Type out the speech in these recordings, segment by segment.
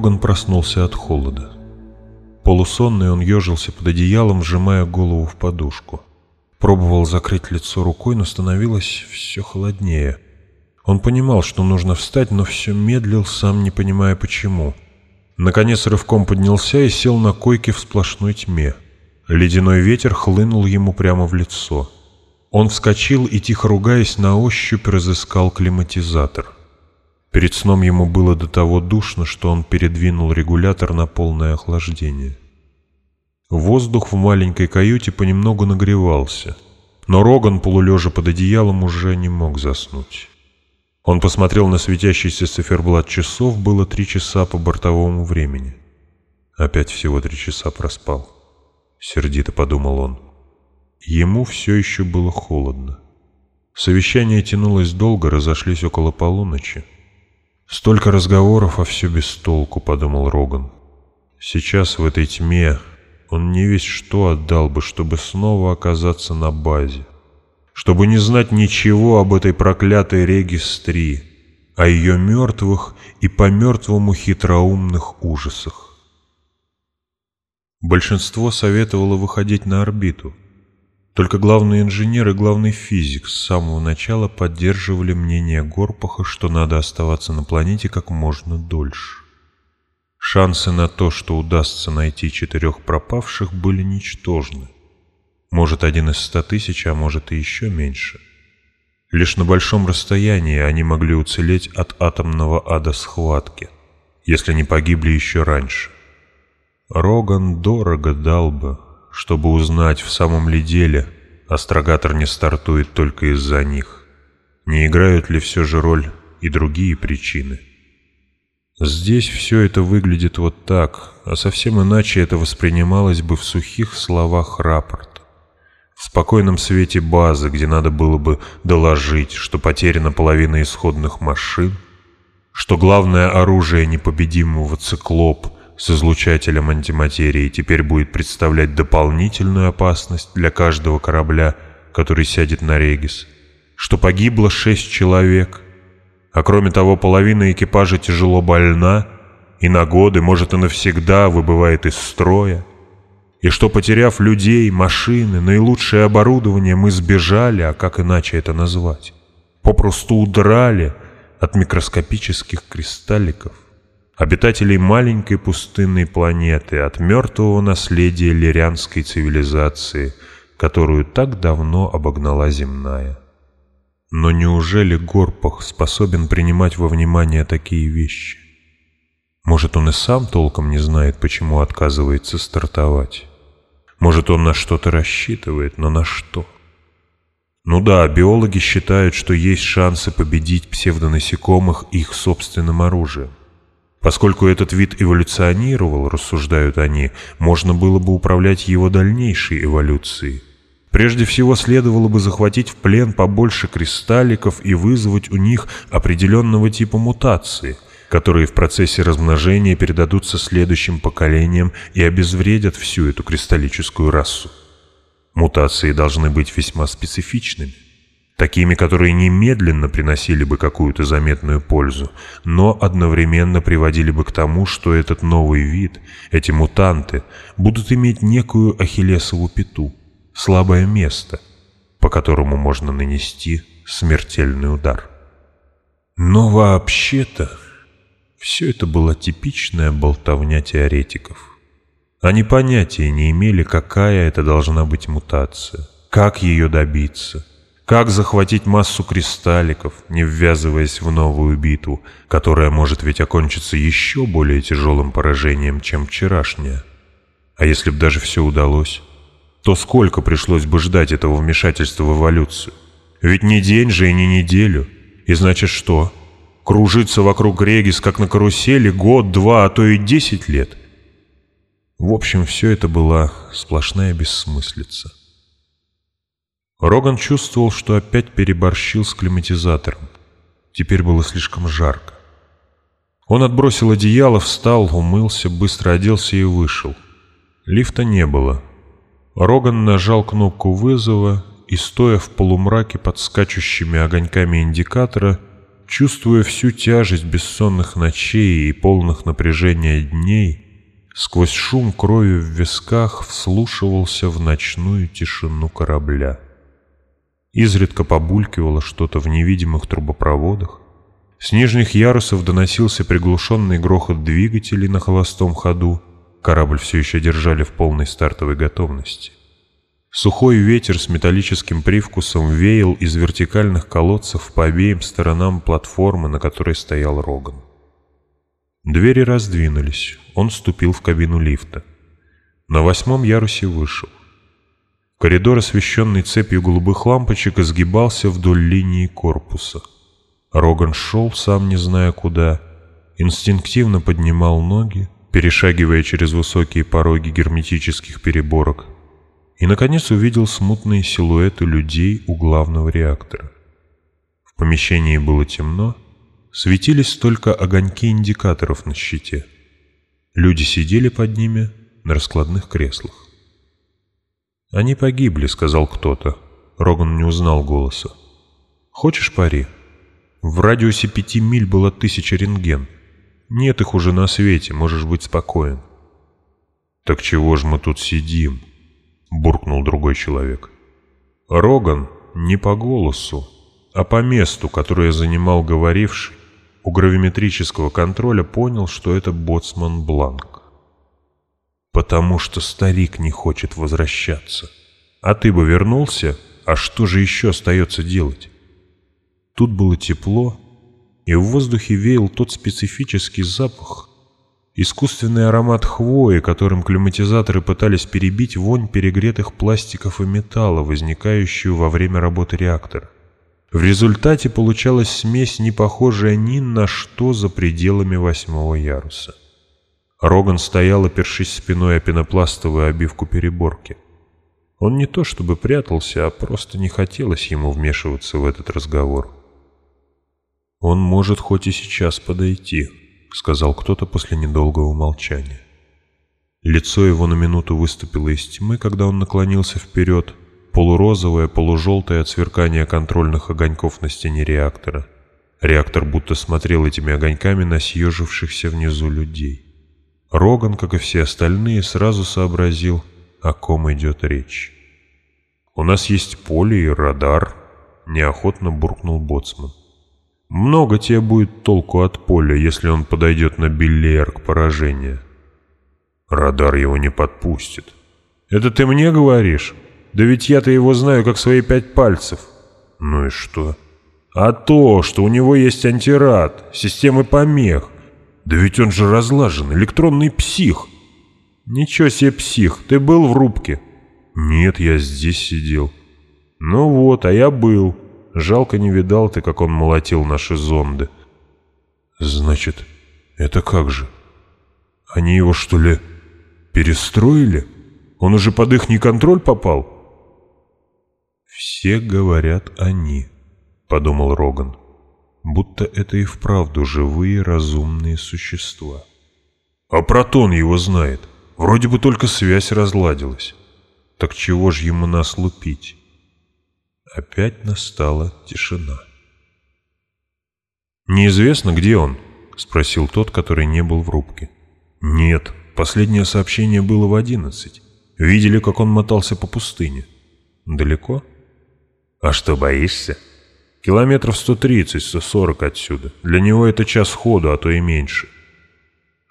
Роган проснулся от холода. Полусонный он ежился под одеялом, сжимая голову в подушку. Пробовал закрыть лицо рукой, но становилось все холоднее. Он понимал, что нужно встать, но все медлил, сам не понимая почему. Наконец рывком поднялся и сел на койке в сплошной тьме. Ледяной ветер хлынул ему прямо в лицо. Он вскочил и, тихо ругаясь, на ощупь разыскал климатизатор. Перед сном ему было до того душно, что он передвинул регулятор на полное охлаждение. Воздух в маленькой каюте понемногу нагревался, но Роган, полулежа под одеялом, уже не мог заснуть. Он посмотрел на светящийся циферблат часов, было три часа по бортовому времени. Опять всего три часа проспал. Сердито подумал он. Ему все еще было холодно. Совещание тянулось долго, разошлись около полуночи. Столько разговоров, а все без толку, подумал Роган. Сейчас в этой тьме он не весь что отдал бы, чтобы снова оказаться на базе. Чтобы не знать ничего об этой проклятой Регис-3, о ее мертвых и по-мертвому хитроумных ужасах. Большинство советовало выходить на орбиту — только главный инженер и главный физик с самого начала поддерживали мнение Горпаха, что надо оставаться на планете как можно дольше. Шансы на то, что удастся найти четырех пропавших, были ничтожны. Может, один из ста тысяч, а может и еще меньше. Лишь на большом расстоянии они могли уцелеть от атомного ада схватки, если не погибли еще раньше. Роган дорого дал бы, чтобы узнать, в самом ли деле астрогатор не стартует только из-за них. Не играют ли все же роль и другие причины? Здесь все это выглядит вот так, а совсем иначе это воспринималось бы в сухих словах рапорта. В спокойном свете базы, где надо было бы доложить, что потеряна половина исходных машин, что главное оружие непобедимого циклоп — с излучателем антиматерии теперь будет представлять дополнительную опасность для каждого корабля, который сядет на Регис, что погибло шесть человек, а кроме того половина экипажа тяжело больна и на годы, может и навсегда выбывает из строя, и что, потеряв людей, машины, наилучшее оборудование, мы сбежали, а как иначе это назвать, попросту удрали от микроскопических кристалликов, обитателей маленькой пустынной планеты от мертвого наследия лирианской цивилизации, которую так давно обогнала земная. Но неужели Горпах способен принимать во внимание такие вещи? Может, он и сам толком не знает, почему отказывается стартовать? Может, он на что-то рассчитывает, но на что? Ну да, биологи считают, что есть шансы победить псевдонасекомых их собственным оружием. Поскольку этот вид эволюционировал, рассуждают они, можно было бы управлять его дальнейшей эволюцией. Прежде всего следовало бы захватить в плен побольше кристалликов и вызвать у них определенного типа мутации, которые в процессе размножения передадутся следующим поколениям и обезвредят всю эту кристаллическую расу. Мутации должны быть весьма специфичными такими, которые немедленно приносили бы какую-то заметную пользу, но одновременно приводили бы к тому, что этот новый вид, эти мутанты, будут иметь некую ахиллесову пяту, слабое место, по которому можно нанести смертельный удар. Но вообще-то все это была типичная болтовня теоретиков. Они понятия не имели, какая это должна быть мутация, как ее добиться, как захватить массу кристалликов, не ввязываясь в новую битву, которая может ведь окончиться еще более тяжелым поражением, чем вчерашняя? А если бы даже все удалось, то сколько пришлось бы ждать этого вмешательства в эволюцию? Ведь не день же и не неделю. И значит что? Кружиться вокруг Регис, как на карусели, год, два, а то и десять лет? В общем, все это была сплошная бессмыслица. Роган чувствовал, что опять переборщил с климатизатором. Теперь было слишком жарко. Он отбросил одеяло, встал, умылся, быстро оделся и вышел. Лифта не было. Роган нажал кнопку вызова и, стоя в полумраке под скачущими огоньками индикатора, чувствуя всю тяжесть бессонных ночей и полных напряжения дней, сквозь шум крови в висках вслушивался в ночную тишину корабля. Изредка побулькивало что-то в невидимых трубопроводах. С нижних ярусов доносился приглушенный грохот двигателей на холостом ходу. Корабль все еще держали в полной стартовой готовности. Сухой ветер с металлическим привкусом веял из вертикальных колодцев по обеим сторонам платформы, на которой стоял Роган. Двери раздвинулись, он вступил в кабину лифта. На восьмом ярусе вышел. Коридор, освещенный цепью голубых лампочек, изгибался вдоль линии корпуса. Роган шел, сам не зная куда, инстинктивно поднимал ноги, перешагивая через высокие пороги герметических переборок, и, наконец, увидел смутные силуэты людей у главного реактора. В помещении было темно, светились только огоньки индикаторов на щите. Люди сидели под ними на раскладных креслах. «Они погибли», — сказал кто-то. Роган не узнал голоса. «Хочешь пари?» В радиусе пяти миль было тысяча рентген. Нет их уже на свете, можешь быть спокоен. «Так чего ж мы тут сидим?» — буркнул другой человек. Роган не по голосу, а по месту, которое занимал говоривший, у гравиметрического контроля понял, что это боцман Бланк. «Потому что старик не хочет возвращаться. А ты бы вернулся, а что же еще остается делать?» Тут было тепло, и в воздухе веял тот специфический запах, Искусственный аромат хвои, которым климатизаторы пытались перебить вонь перегретых пластиков и металла, возникающую во время работы реактора. В результате получалась смесь, не похожая ни на что за пределами восьмого яруса. Роган стоял, опершись спиной о пенопластовую обивку переборки. Он не то чтобы прятался, а просто не хотелось ему вмешиваться в этот разговор. Он может хоть и сейчас подойти, — сказал кто-то после недолгого молчания. Лицо его на минуту выступило из тьмы, когда он наклонился вперед, полурозовое, полужелтое от сверкания контрольных огоньков на стене реактора. Реактор будто смотрел этими огоньками на съежившихся внизу людей. Роган, как и все остальные, сразу сообразил, о ком идет речь. «У нас есть поле и радар», — неохотно буркнул Боцман. Много тебе будет толку от поля, если он подойдет на бильярд поражения. Радар его не подпустит. Это ты мне говоришь? Да ведь я-то его знаю как свои пять пальцев. Ну и что? А то, что у него есть антирад, системы помех. Да ведь он же разлажен, электронный псих. Ничего себе псих, ты был в рубке? Нет, я здесь сидел. Ну вот, а я был. Жалко не видал ты, как он молотил наши зонды. Значит, это как же? Они его, что ли, перестроили? Он уже под их неконтроль попал? Все говорят «они», — подумал Роган, будто это и вправду живые разумные существа. А Протон его знает. Вроде бы только связь разладилась. Так чего ж ему нас лупить? Опять настала тишина. «Неизвестно, где он?» — спросил тот, который не был в рубке. «Нет, последнее сообщение было в одиннадцать. Видели, как он мотался по пустыне. Далеко?» «А что, боишься?» «Километров сто тридцать, сто сорок отсюда. Для него это час ходу, а то и меньше».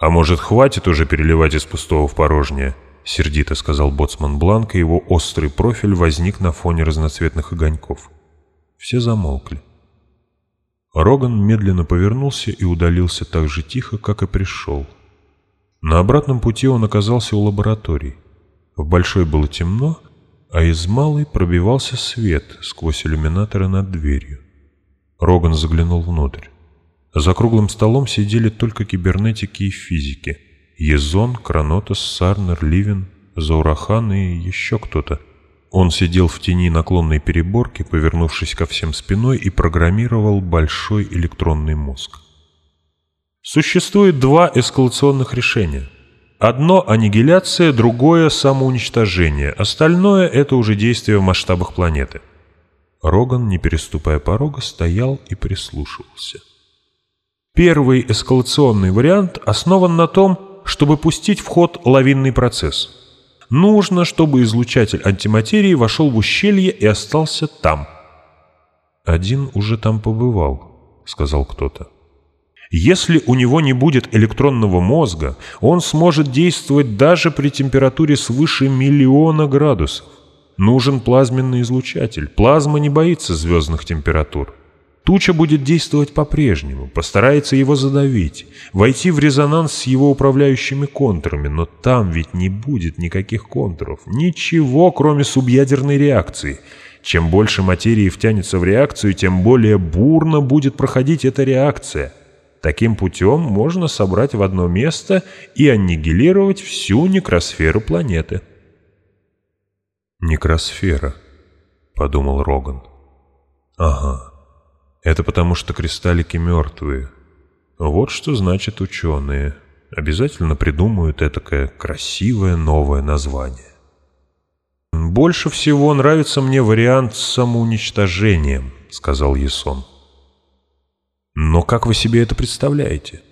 «А может, хватит уже переливать из пустого в порожнее?» — сердито сказал боцман Бланк, и его острый профиль возник на фоне разноцветных огоньков. Все замолкли. Роган медленно повернулся и удалился так же тихо, как и пришел. На обратном пути он оказался у лаборатории. В большой было темно, а из малой пробивался свет сквозь иллюминаторы над дверью. Роган заглянул внутрь. За круглым столом сидели только кибернетики и физики — Езон, Кранотос, Сарнер, Ливен, Заурахан и еще кто-то. Он сидел в тени наклонной переборки, повернувшись ко всем спиной, и программировал большой электронный мозг. Существует два эскалационных решения. Одно – аннигиляция, другое – самоуничтожение. Остальное – это уже действие в масштабах планеты. Роган, не переступая порога, стоял и прислушивался. Первый эскалационный вариант основан на том, чтобы пустить в ход лавинный процесс. Нужно, чтобы излучатель антиматерии вошел в ущелье и остался там. «Один уже там побывал», — сказал кто-то. Если у него не будет электронного мозга, он сможет действовать даже при температуре свыше миллиона градусов. Нужен плазменный излучатель. Плазма не боится звездных температур. Туча будет действовать по-прежнему, постарается его задавить, войти в резонанс с его управляющими контурами, но там ведь не будет никаких контуров, ничего, кроме субъядерной реакции. Чем больше материи втянется в реакцию, тем более бурно будет проходить эта реакция. Таким путем можно собрать в одно место и аннигилировать всю некросферу планеты. «Некросфера», — подумал Роган. «Ага, это потому что кристаллики мертвые. Вот что значит ученые. Обязательно придумают этакое красивое новое название». «Больше всего нравится мне вариант с самоуничтожением», — сказал Ясон. «Но как вы себе это представляете?»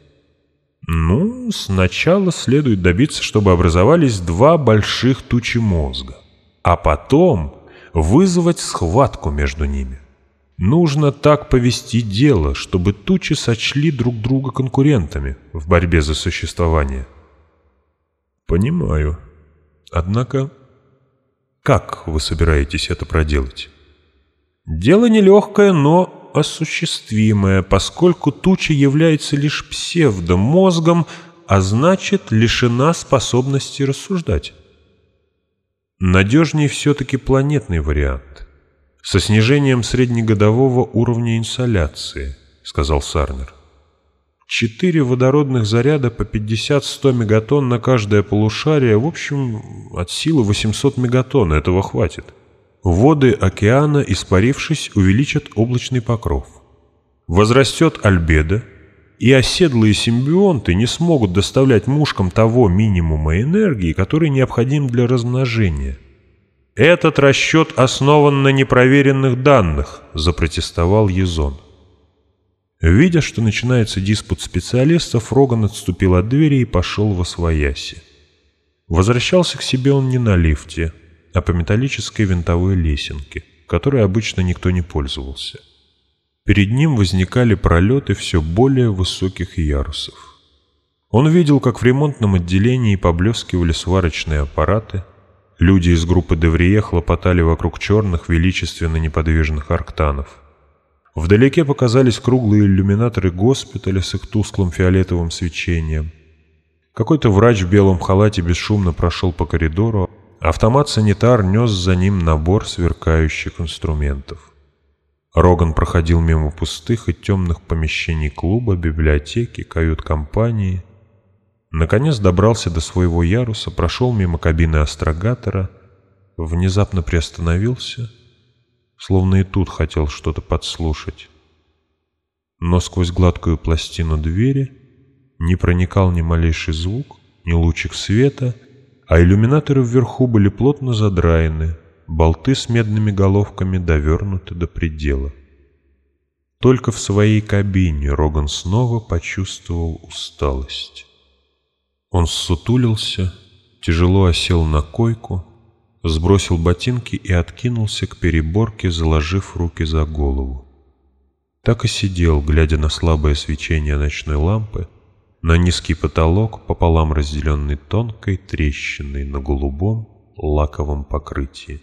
«Ну, сначала следует добиться, чтобы образовались два больших тучи мозга а потом вызвать схватку между ними. Нужно так повести дело, чтобы тучи сочли друг друга конкурентами в борьбе за существование. Понимаю. Однако, как вы собираетесь это проделать? Дело нелегкое, но осуществимое, поскольку туча является лишь псевдомозгом, а значит лишена способности рассуждать. Надежнее все-таки планетный вариант. Со снижением среднегодового уровня инсоляции, сказал Сарнер. Четыре водородных заряда по 50-100 мегатонн на каждое полушарие, в общем, от силы 800 мегатонн, этого хватит. Воды океана, испарившись, увеличат облачный покров. Возрастет альбедо, и оседлые симбионты не смогут доставлять мушкам того минимума энергии, который необходим для размножения. «Этот расчет основан на непроверенных данных», – запротестовал Езон. Видя, что начинается диспут специалистов, Роган отступил от двери и пошел во свояси. Возвращался к себе он не на лифте, а по металлической винтовой лесенке, которой обычно никто не пользовался. Перед ним возникали пролеты все более высоких ярусов. Он видел, как в ремонтном отделении поблескивали сварочные аппараты, люди из группы Деврие хлопотали вокруг черных, величественно неподвижных арктанов. Вдалеке показались круглые иллюминаторы госпиталя с их тусклым фиолетовым свечением. Какой-то врач в белом халате бесшумно прошел по коридору, автомат-санитар нес за ним набор сверкающих инструментов. Роган проходил мимо пустых и темных помещений клуба, библиотеки, кают-компании. Наконец добрался до своего яруса, прошел мимо кабины астрогатора, внезапно приостановился, словно и тут хотел что-то подслушать. Но сквозь гладкую пластину двери не проникал ни малейший звук, ни лучик света, а иллюминаторы вверху были плотно задраены, болты с медными головками довернуты до предела. Только в своей кабине Роган снова почувствовал усталость. Он ссутулился, тяжело осел на койку, сбросил ботинки и откинулся к переборке, заложив руки за голову. Так и сидел, глядя на слабое свечение ночной лампы, на низкий потолок, пополам разделенный тонкой трещиной на голубом лаковом покрытии.